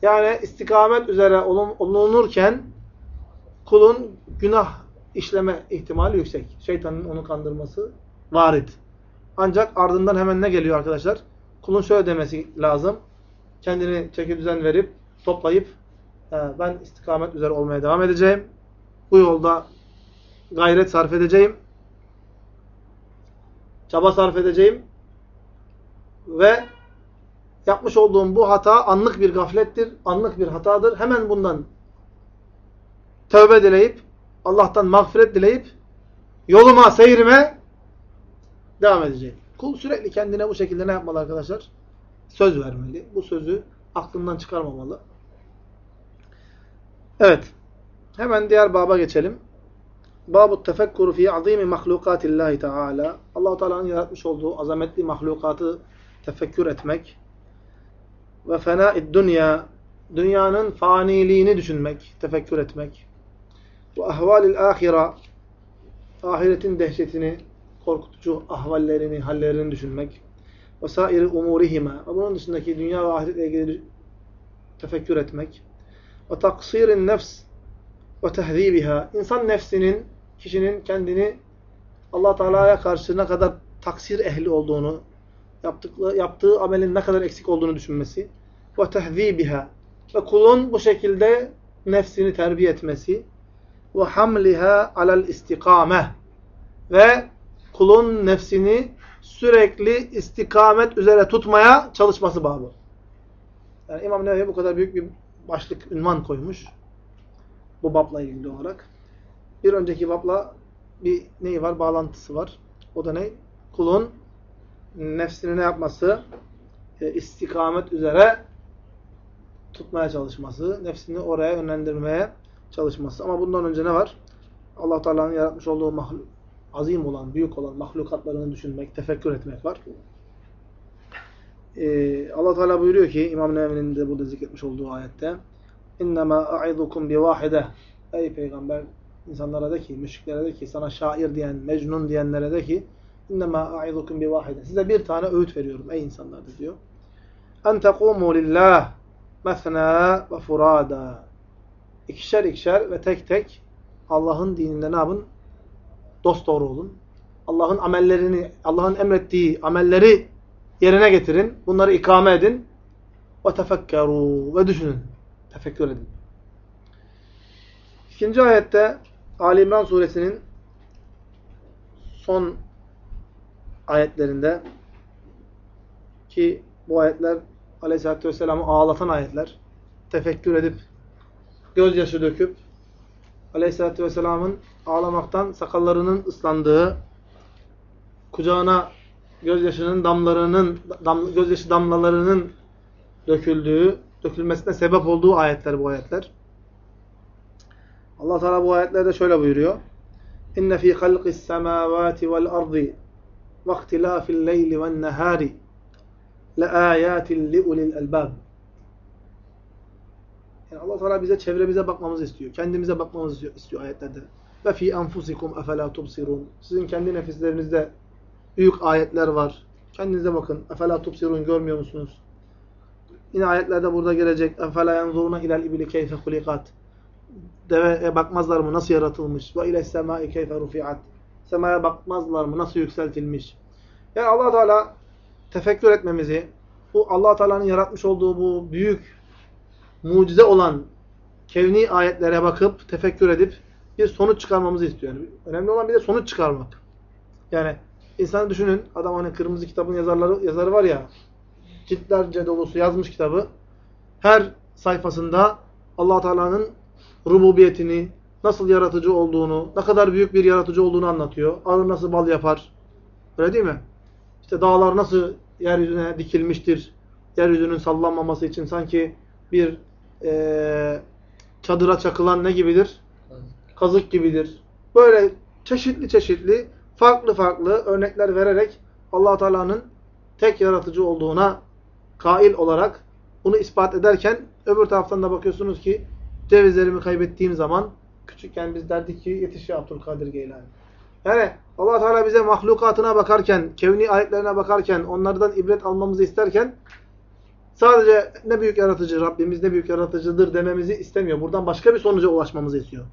Yani istikamet üzere olunurken kulun günah işleme ihtimali yüksek. Şeytanın onu kandırması varit. Ancak ardından hemen ne geliyor arkadaşlar? Kulun şöyle demesi lazım. Kendini çeki düzen verip, toplayıp ben istikamet üzere olmaya devam edeceğim. Bu yolda gayret sarf edeceğim. Çaba sarf edeceğim. Ve yapmış olduğum bu hata anlık bir gaflettir, anlık bir hatadır. Hemen bundan tövbe dileyip, Allah'tan mağfiret dileyip, yoluma, seyrime devam edeceğim. Kul sürekli kendine bu şekilde ne yapmalı arkadaşlar? Söz vermeli. Bu sözü aklından çıkarmamalı. Evet. Hemen diğer baba geçelim. Babu tefekkuru fi azimi mahlukatillahi teala. Allah Teala'nın yaratmış olduğu azametli mahlukatı tefekkür etmek ve fena'id dünya dünyanın faniliğini düşünmek, tefekkür etmek ve ahvalil ahira ahiretin dehşetini, korkutucu ahvallerini, hallerini düşünmek ve sairi umurihima. Bunun dışındaki dünya ve ahiretle ilgili tefekkür etmek. Ve taksirin nefs ve tehzibiha. İnsan nefsinin, kişinin kendini Allah Teala'ya karşı ne kadar taksir ehli olduğunu, yaptığı, yaptığı amelin ne kadar eksik olduğunu düşünmesi ve tehzibiha. Ve kulun bu şekilde nefsini terbiye etmesi ve hamliha alel istikame ve kulun nefsini sürekli istikamet üzere tutmaya çalışması babı. Yani İmam Nevevi bu kadar büyük bir başlık, ünvan koymuş. Bu babla ilgili olarak Bir önceki babla bir neyi var? Bağlantısı var. O da ne? Kulun nefsini ne yapması? E, istikamet üzere tutmaya çalışması. Nefsini oraya yönlendirmeye çalışması. Ama bundan önce ne var? allah Teala'nın yaratmış olduğu mahluk, azim olan, büyük olan mahlukatlarını düşünmek, tefekkür etmek var. Ee, allah Teala buyuruyor ki İmam Nevevi'nin de burada zikretmiş olduğu ayette اِنَّمَا اَعِذُكُمْ بِوَاحِدَةِ Ey peygamber insanlara de ki, müşriklere de ki, sana şair diyen, mecnun diyenlere de ki اِنَّمَا اَعِذُكُمْ بِوَاحِدَةِ Size bir tane öğüt veriyorum ey insanlar da diyor. اَنْ تَقُومُوا لِلّٰهِ مَثْنَا وَفُرَادًا İkişer ikişer ve tek tek Allah'ın dininde ne yapın? Dost doğru olun. Allah'ın amellerini, Allah'ın emrettiği amelleri yerine getirin. Bunları ikame edin. Ve tefekkeru ve düşünün. Tefekkür edin. İkinci ayette Ali İmran suresinin son ayetlerinde ki bu ayetler Aleyhisselatü Vesselam'ı ağlatan ayetler. Tefekkür edip gözyaşı döküp Aleyhisselatü Vesselam'ın ağlamaktan sakallarının ıslandığı, kucağına gözyaşının damlarının dam, gözyaşı damlalarının döküldüğü, dökülmesine sebep olduğu ayetler bu ayetler. Allah Teala bu ayetlerde şöyle buyuruyor. İnne fi halqis semavati vel ardı ve ihtilafil leyli ven nehari le ayatin li. Yani Allah Teala bize çevremize bakmamızı istiyor. Kendimize bakmamızı istiyor, istiyor ayetlerde. Ve fi enfusikum efela tubsirun. Sizin kendi nefislerinizde büyük ayetler var. Kendinize bakın. Efela tubsirun görmüyor musunuz? Yine ayetlerde burada gelecek. Efela yanzuruna ilel ibli keyfe hulikat. Deveye bakmazlar mı? Nasıl yaratılmış? Ve ile semai keyfe rufiat. Semaya bakmazlar mı? Nasıl yükseltilmiş? Yani allah Teala tefekkür etmemizi, bu allah Teala'nın yaratmış olduğu bu büyük mucize olan kevni ayetlere bakıp, tefekkür edip bir sonuç çıkarmamızı istiyor. Yani önemli olan bir de sonuç çıkarmak. Yani insanı düşünün, adam hani kırmızı kitabın yazarları yazarı var ya, ciltlerce dolusu yazmış kitabı. Her sayfasında allah Teala'nın rububiyetini, nasıl yaratıcı olduğunu, ne kadar büyük bir yaratıcı olduğunu anlatıyor. Arı nasıl bal yapar. Öyle değil mi? İşte dağlar nasıl yeryüzüne dikilmiştir. Yeryüzünün sallanmaması için sanki bir e, çadıra çakılan ne gibidir? Kazık gibidir. Böyle çeşitli çeşitli, farklı farklı örnekler vererek allah Teala'nın tek yaratıcı olduğuna kail olarak bunu ispat ederken öbür taraftan da bakıyorsunuz ki cevizlerimi kaybettiğim zaman küçükken biz derdik ki yetiş ya Abdülkadir Geylani. Yani allah Teala bize mahlukatına bakarken, kevni ayetlerine bakarken, onlardan ibret almamızı isterken sadece ne büyük yaratıcı Rabbimiz ne büyük yaratıcıdır dememizi istemiyor. Buradan başka bir sonuca ulaşmamızı istiyor.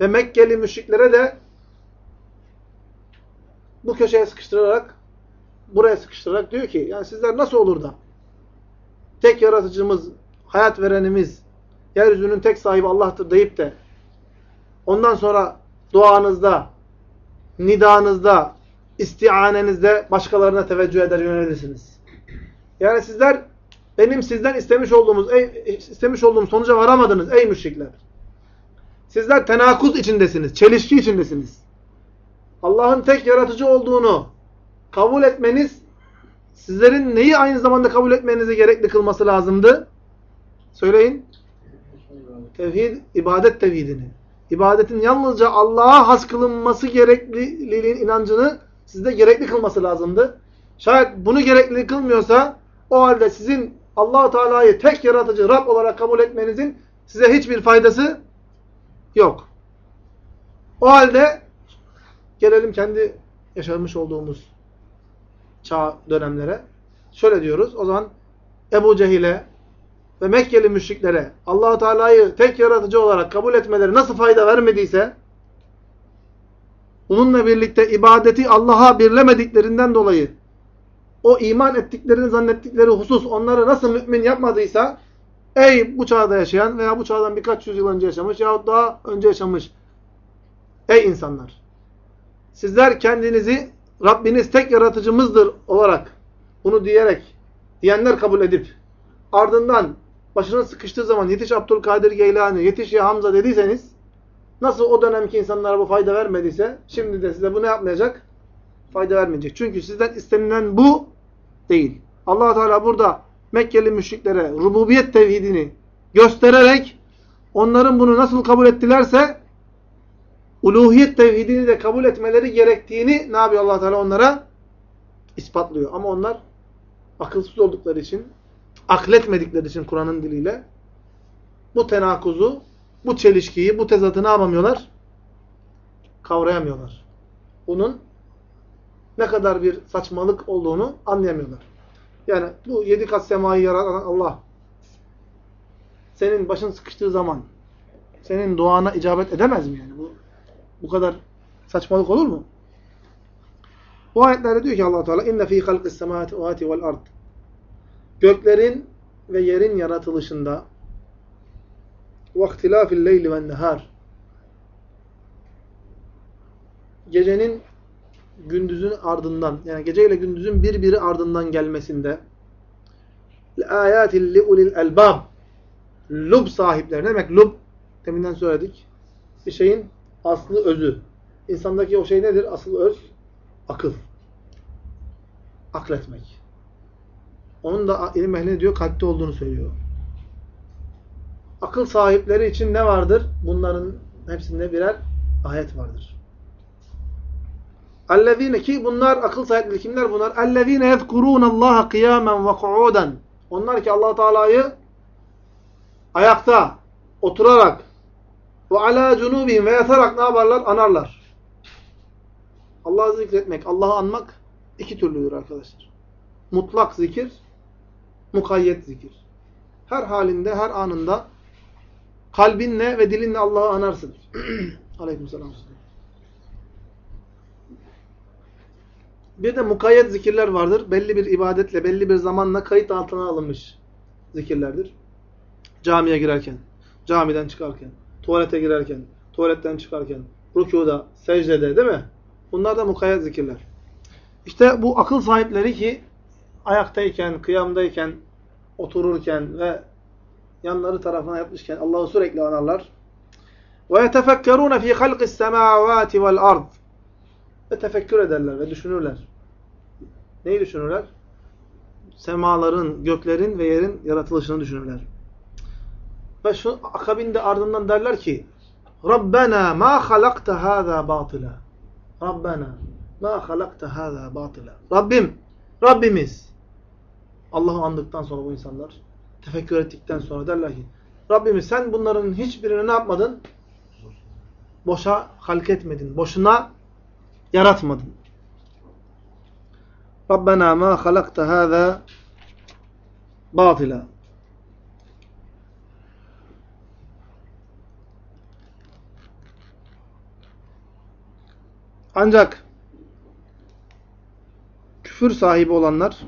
Ve Mekkeli müşriklere de bu köşeye sıkıştırarak buraya sıkıştırarak diyor ki yani sizler nasıl olur da tek yaratıcımız, hayat verenimiz, yeryüzünün tek sahibi Allah'tır deyip de ondan sonra duanızda, nidanızda, istianenizde başkalarına teveccüh eder yönelirsiniz. Yani sizler benim sizden istemiş olduğumuz ey, istemiş olduğum sonuca varamadınız ey müşrikler. Sizler tenakuz içindesiniz, çelişki içindesiniz. Allah'ın tek yaratıcı olduğunu kabul etmeniz sizlerin neyi aynı zamanda kabul etmenizi gerekli kılması lazımdı? Söyleyin. Tevhid, ibadet tevhidini. İbadetin yalnızca Allah'a has kılınması gerekliliğin inancını sizde gerekli kılması lazımdı. Şayet bunu gerekli kılmıyorsa o halde sizin allah Teala'yı tek yaratıcı Rab olarak kabul etmenizin size hiçbir faydası yok. O halde gelelim kendi yaşamış olduğumuz çağ dönemlere. şöyle diyoruz. O zaman Ebu Cehil'e ve Mekkeli müşriklere Allahu Teala'yı tek yaratıcı olarak kabul etmeleri nasıl fayda vermediyse bununla birlikte ibadeti Allah'a birlemediklerinden dolayı o iman ettiklerini zannettikleri husus onları nasıl mümin yapmadıysa ey bu çağda yaşayan veya bu çağdan birkaç yüzyıl önce yaşamış yahut daha önce yaşamış ey insanlar sizler kendinizi Rabbiniz tek yaratıcımızdır olarak bunu diyerek diyenler kabul edip ardından başına sıkıştığı zaman yetiş Abdülkadir Geylani, yetiş ya Hamza dediyseniz nasıl o dönemki insanlara bu fayda vermediyse şimdi de size bu ne yapmayacak? Fayda vermeyecek. Çünkü sizden istenilen bu değil. allah Teala burada Mekkeli müşriklere rububiyet tevhidini göstererek onların bunu nasıl kabul ettilerse uluhiyet tevhidini de kabul etmeleri gerektiğini ne yapıyor allah Teala onlara? ispatlıyor. Ama onlar akılsız oldukları için, akletmedikleri için Kur'an'ın diliyle bu tenakuzu, bu çelişkiyi, bu tezatı ne yapamıyorlar? Kavrayamıyorlar. Bunun ne kadar bir saçmalık olduğunu anlayamıyorlar. Yani bu yedi kat semayı yaratan Allah senin başın sıkıştığı zaman senin duana icabet edemez mi yani? Bu, bu kadar saçmalık olur mu? Bu ayetlerde diyor ki Allah Teala inne fi halqis semawati vel ard. Göklerin ve yerin yaratılışında leyli ven nehar. Gecenin gündüzün ardından yani gece ile gündüzün birbiri ardından gelmesinde ayatil liulil elbab lub sahipleri ne demek lub? Deminden söyledik bir şeyin aslı özü. İnsandaki o şey nedir? Asıl öz akıl. Akletmek onun da ilim ehline diyor kalpte olduğunu söylüyor. Akıl sahipleri için ne vardır? Bunların hepsinde birer ayet vardır. Ellezine ki bunlar akıl sahipleri kimler bunlar? Ellezine yezkurunallaha kıyamen ve kuuden. Onlar ki Allah Teala'yı ayakta, oturarak ve ala cunubihim ve yatarak ne yaparlar? Anarlar. Allah'ı zikretmek, Allah'ı anmak iki türlüdür arkadaşlar. Mutlak zikir mukayyet zikir. Her halinde, her anında kalbinle ve dilinle Allah'ı anarsın. Aleykümselam. Bir de mukayyet zikirler vardır. Belli bir ibadetle, belli bir zamanla kayıt altına alınmış zikirlerdir. Camiye girerken, camiden çıkarken, tuvalete girerken, tuvaletten çıkarken, rükuda, secdede değil mi? Bunlar da mukayyet zikirler. İşte bu akıl sahipleri ki ayaktayken, kıyamdayken, otururken ve yanları tarafına yatmışken Allah'ı sürekli anarlar. Ve yetefekkerûne fî halqis semâvâti vel ard. Ve tefekkür ederler ve düşünürler. Neyi düşünürler? Semaların, göklerin ve yerin yaratılışını düşünürler. Ve şu akabinde ardından derler ki Rabbena ma halakta hâzâ batila. Rabbena ma halakta hâzâ batila. Rabbim, Rabbimiz Allah'ı andıktan sonra bu insanlar tefekkür ettikten sonra derler ki Rabbimiz sen bunların hiçbirini ne yapmadın? Boşa halk etmedin. Boşuna yaratmadın. Rabbena ma halakta hâzâ batila. Ancak küfür sahibi olanlar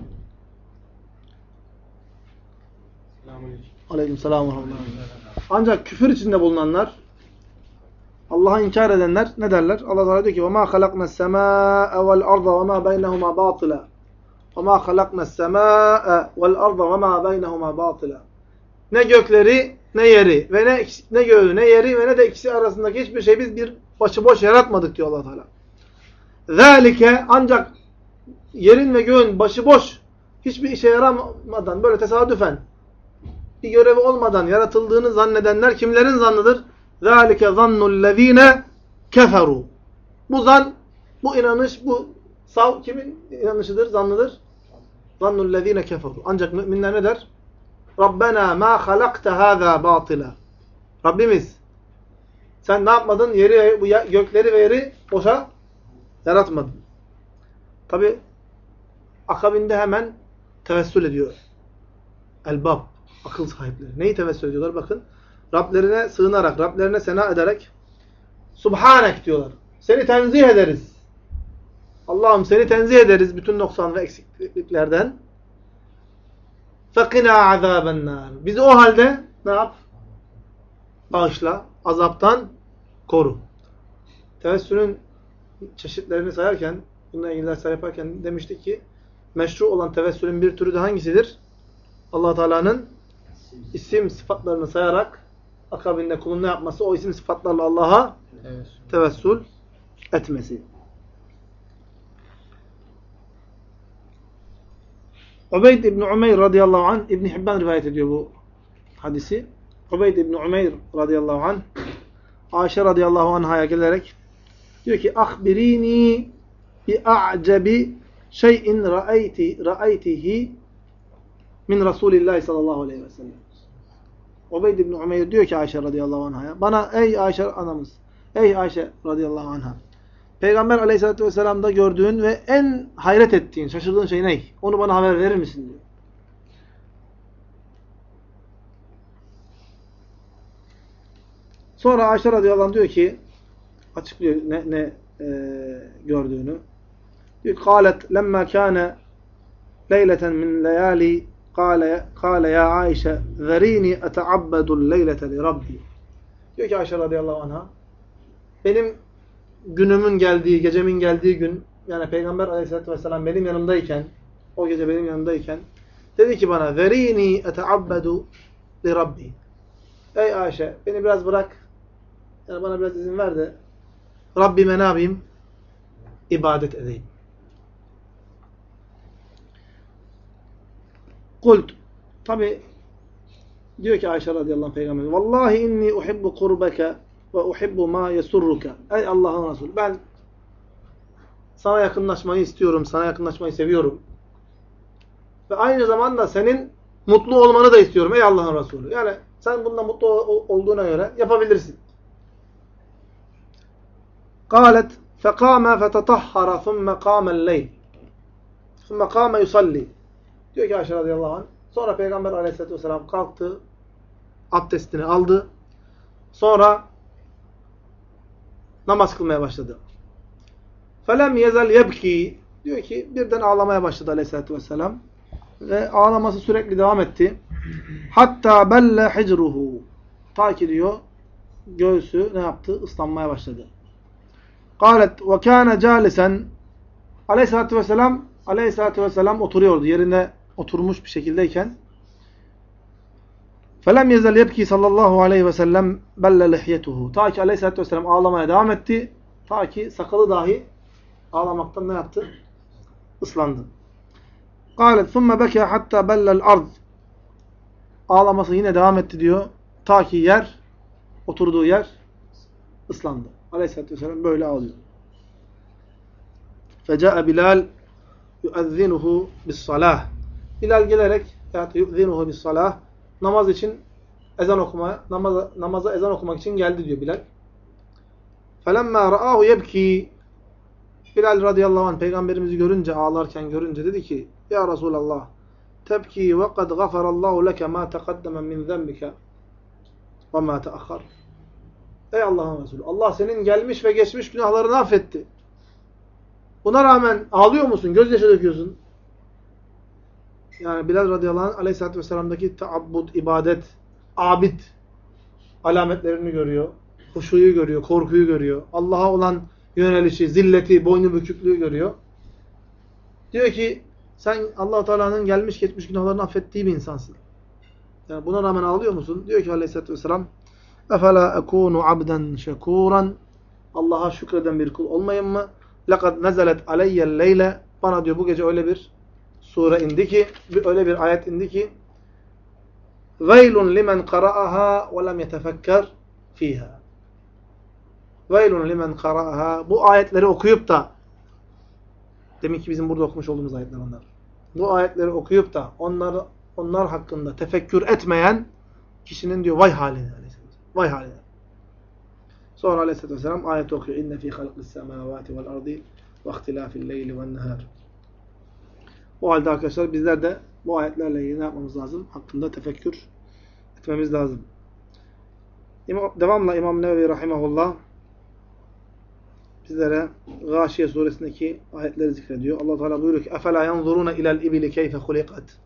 Aleykümselam Ancak küfür içinde bulunanlar Allah'a inkar edenler ne derler? Allah Teala diyor ki: "Ve ma halakna semaa vel arda ve ma beynehuma batila." "Ve ma halakna semaa vel arda ve ma beynehuma batila." Ne gökleri, ne yeri ve ne ne göğü, ne yeri ve ne de ikisi arasındaki hiçbir şey biz bir başıboş yaratmadık diyor Allah Teala. Zalike ancak yerin ve göğün başıboş hiçbir işe yaramadan böyle tesadüfen bir görevi olmadan yaratıldığını zannedenler kimlerin zannıdır? ذَٰلِكَ ظَنُّ الَّذ۪ينَ كَفَرُوا Bu zan, bu inanış, bu sav kimin inanışıdır, zannıdır? ظَنُّ الَّذ۪ينَ كَفَرُوا Ancak müminler ne der? رَبَّنَا مَا خَلَقْتَ هَذَا بَاطِلًا Rabbimiz, sen ne yapmadın? Yeri, bu gökleri ve yeri boşa yaratmadın. Tabi akabinde hemen tevessül ediyor. Elbab, akıl sahipleri. Neyi tevessül ediyorlar? Bakın. Rablerine sığınarak, Rablerine sena ederek Subhanek diyorlar. Seni tenzih ederiz. Allah'ım seni tenzih ederiz bütün noksan ve eksikliklerden. فَقِنَا عَذَابَ النَّارِ Bizi o halde ne yap? Bağışla, azaptan koru. Tevessülün çeşitlerini sayarken, bununla ilgili dersler yaparken demiştik ki, meşru olan tevessülün bir türü de hangisidir? allah Teala'nın isim sıfatlarını sayarak akabinde kulun ne yapması? O isim sıfatlarla Allah'a tevessül etmesi. Ubeyd İbni Umeyr radıyallahu anh İbni Hibban rivayet ediyor bu hadisi. Ubeyd İbni Umeyr radıyallahu anh Ayşe radıyallahu anh'a gelerek diyor ki ahbirini bi a'cebi şeyin ra'ayti ra'aytihi min Resulillah sallallahu aleyhi ve sellem. Ubeyd ibn Umeyr diyor ki Ayşe radıyallahu anh'a. Bana ey Ayşe anamız, ey Ayşe radıyallahu anh'a. Peygamber aleyhissalatü vesselam'da gördüğün ve en hayret ettiğin, şaşırdığın şey ne? Onu bana haber verir misin diyor. Sonra Ayşe radıyallahu anh diyor ki açıklıyor ne, ne e, gördüğünü. Diyor ki, "Kalet lemma kana leyleten min leyali Kale, kale ya Ayşe verini eteabbedul leylete li Rabbi. Diyor ki Ayşe radıyallahu anh'a benim günümün geldiği, gecemin geldiği gün yani Peygamber aleyhissalatü vesselam benim yanımdayken o gece benim yanımdayken dedi ki bana verini eteabbedu li Rabbi. Ey Ayşe beni biraz bırak yani bana biraz izin ver de Rabbime ne yapayım? İbadet edeyim. Kult. Tabi diyor ki Ayşe radıyallahu anh peygamber Vallahi inni uhibbu kurbeke ve uhibbu ma yesurruka. Ey Allah'ın Resulü ben sana yakınlaşmayı istiyorum, sana yakınlaşmayı seviyorum. Ve aynı zamanda senin mutlu olmanı da istiyorum ey Allah'ın Resulü. Yani sen bundan mutlu olduğuna göre yapabilirsin. قالت فقام فتطهر ثم قام الليل ثم قام يصلي diyor ki Ayşe radıyallahu anh sonra Peygamber aleyhissalatü vesselam kalktı abdestini aldı sonra namaz kılmaya başladı. Felem yezel yebki diyor ki birden ağlamaya başladı aleyhissalatü vesselam. Ve ağlaması sürekli devam etti. Hatta belle hicruhu. Ta ki diyor göğsü ne yaptı? Islanmaya başladı. Kalet ve kâne câlisen aleyhissalatü vesselam aleyhissalatü vesselam oturuyordu. Yerine oturmuş bir şekildeyken Felem yezel yebki sallallahu aleyhi ve sellem belle lihyetuhu. Ta ki aleyhissalatü vesselam ağlamaya devam etti. Ta ki sakalı dahi ağlamaktan ne yaptı? Islandı. Kâlet thumme beke hatta bellel ard. Ağlaması yine devam etti diyor. Ta ki yer, oturduğu yer ıslandı. Aleyhisselatü vesselam böyle ağlıyor. Fecae Bilal yuezzinuhu bis salah. Bilal gelerek yu'zinuhu bis salah namaz için ezan okuma namaza, namaza ezan okumak için geldi diyor Bilal. Felemma ra'ahu yebki Bilal radıyallahu anh peygamberimizi görünce ağlarken görünce dedi ki Ya Resulallah tebki ve kad gafarallahu leke ma teqaddeme min zembike ve ma teakhar Ey Allah'ın Resulü Allah senin gelmiş ve geçmiş günahlarını affetti. Buna rağmen ağlıyor musun? Gözyaşı döküyorsun yani Bilal radıyallahu anh aleyhissalatü vesselam'daki taabbud, ibadet, abid alametlerini görüyor. Huşuyu görüyor, korkuyu görüyor. Allah'a olan yönelişi, zilleti, boynu büküklüğü görüyor. Diyor ki sen allah Teala'nın gelmiş geçmiş günahlarını affettiği bir insansın. Yani buna rağmen ağlıyor musun? Diyor ki aleyhissalatü vesselam اَفَلَا اَكُونُ عَبْدًا شَكُورًا Allah'a şükreden bir kul olmayayım mı? لَقَدْ نَزَلَتْ عَلَيَّ اللَّيْلَ Bana diyor bu gece öyle bir sure indi ki, öyle bir ayet indi ki وَيْلٌ لِمَنْ قَرَأَهَا وَلَمْ يَتَفَكَّرْ ف۪يهَا وَيْلٌ لِمَنْ قَرَأَهَا Bu ayetleri okuyup da demin ki bizim burada okumuş olduğumuz ayetler onlar. Bu ayetleri okuyup da onları onlar hakkında tefekkür etmeyen kişinin diyor vay haline. Vay haline. Sonra aleyhissalatü vesselam ayet okuyor. İnne fî halqis semâvâti vel ardi ve ihtilâfil leyli ven nehâr. O halde arkadaşlar bizler de bu ayetlerle ilgili ne yapmamız lazım? Hakkında tefekkür etmemiz lazım. İmam, devamla İmam Nevevi Rahimahullah bizlere Gâşiye suresindeki ayetleri zikrediyor. Allah Teala buyuruyor ki: "Efela yanzuruna ilel ibili keyfe hulikat?"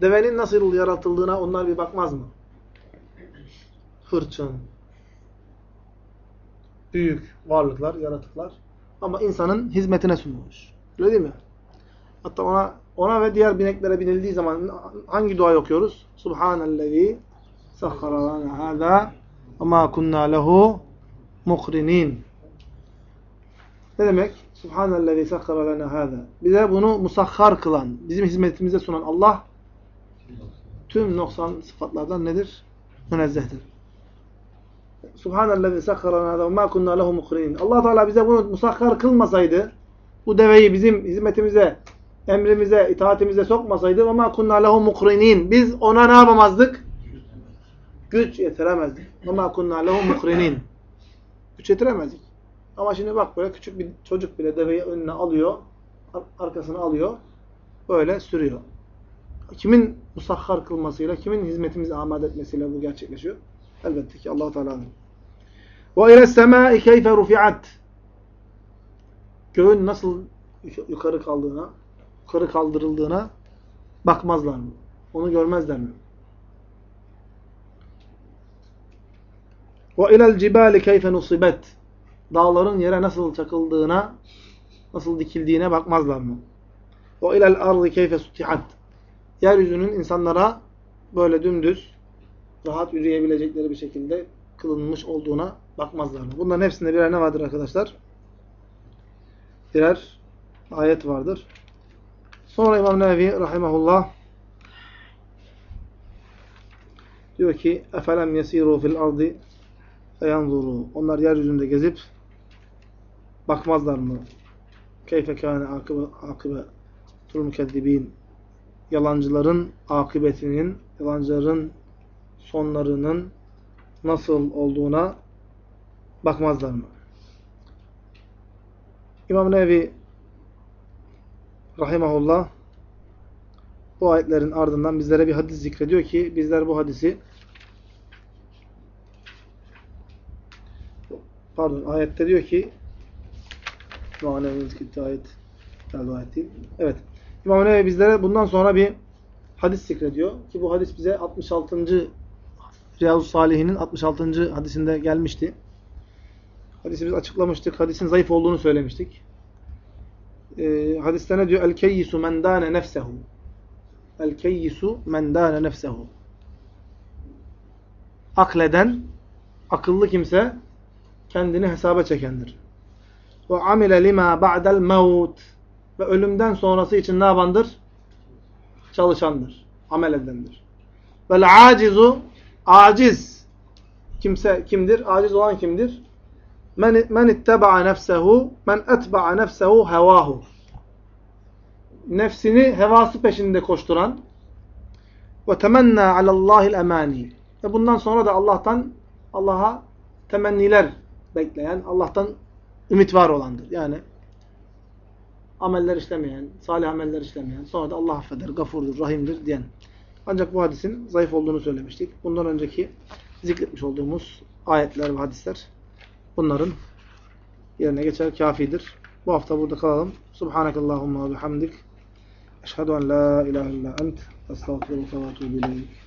Devenin nasıl yaratıldığına onlar bir bakmaz mı? Hırçın, büyük varlıklar, yaratıklar. Ama insanın hizmetine sunulmuş. Öyle değil mi? Hatta ona ona ve diğer bineklere binildiği zaman hangi duayı okuyoruz? Subhanellezi sahhara lana hâzâ ve mâ kunnâ lehu mukrinin. Ne demek? Subhanellezi sahhara lana hâzâ. Bize bunu musahhar kılan, bizim hizmetimize sunan Allah tüm noksan sıfatlardan nedir? Münezzehtir. Subhanellezi sahhara lana hâzâ ve mâ kunnâ lehu mukrinin. Allah Teala bize bunu musahhar kılmasaydı, bu deveyi bizim hizmetimize, emrimize, itaatimize sokmasaydı ama kunna lehu mukrinin. Biz ona ne yapamazdık? Güç yetiremezdik. Ama kunna lehu mukrinin. Güç yetiremezdik. Ama şimdi bak böyle küçük bir çocuk bile deveyi önüne alıyor, arkasını alıyor, böyle sürüyor. Kimin musahhar kılmasıyla, kimin hizmetimizi amade etmesiyle bu gerçekleşiyor? Elbette ki Allah Teala'nın. Ve ile semai keyfe rufiat. Göğün nasıl yukarı kaldığına, yukarı kaldırıldığına bakmazlar mı? Onu görmezler mi? Ve ilel cibali keyfe nusibet Dağların yere nasıl çakıldığına, nasıl dikildiğine bakmazlar mı? Ve ilel ardı keyfe sutihat Yeryüzünün insanlara böyle dümdüz, rahat yürüyebilecekleri bir şekilde kılınmış olduğuna bakmazlar mı? Bunların hepsinde birer ne vardır arkadaşlar? Birer ayet vardır. Sonra İmam Nevi rahimahullah diyor ki efelem yesiru fil ardi feyanzuru. Onlar yeryüzünde gezip bakmazlar mı? Keyfe kâne akibe tul mükeddibin. Yalancıların akıbetinin, yalancıların sonlarının nasıl olduğuna bakmazlar mı? İmam Nevi rahimahullah bu ayetlerin ardından bizlere bir hadis zikrediyor ki bizler bu hadisi pardon ayette diyor ki manevimiz gitti ayet ayet değil. Evet. İmam Nevi bizlere bundan sonra bir hadis zikrediyor ki bu hadis bize 66. Riyazu Salihinin 66. hadisinde gelmişti. Hadisi biz açıklamıştık. Hadisin zayıf olduğunu söylemiştik. Ee, hadiste ne diyor? El-keyyisu men dâne nefsehu. El-keyyisu men dâne nefsehu. Akleden, akıllı kimse kendini hesaba çekendir. Ve amile lima ba'del mevt. Ve ölümden sonrası için ne yapandır? Çalışandır. Amel edendir. Vel acizu aciz kimse kimdir? Aciz olan kimdir? Men, men itteba'a nefsehu men etba'a nefsehu hevahu nefsini hevası peşinde koşturan ve temenna alallahil emani ve bundan sonra da Allah'tan Allah'a temenniler bekleyen, Allah'tan ümit var olandır. Yani ameller işlemeyen, salih ameller işlemeyen, sonra da Allah affeder, gafurdur, rahimdir diyen. Ancak bu hadisin zayıf olduğunu söylemiştik. Bundan önceki zikretmiş olduğumuz ayetler ve hadisler bunların yerine geçer, kafidir. Bu hafta burada kalalım. Subhanakallahumma ve bihamdik. Eşhedü en la ilahe illa ent. Estağfirullah ve etûbü ileyk.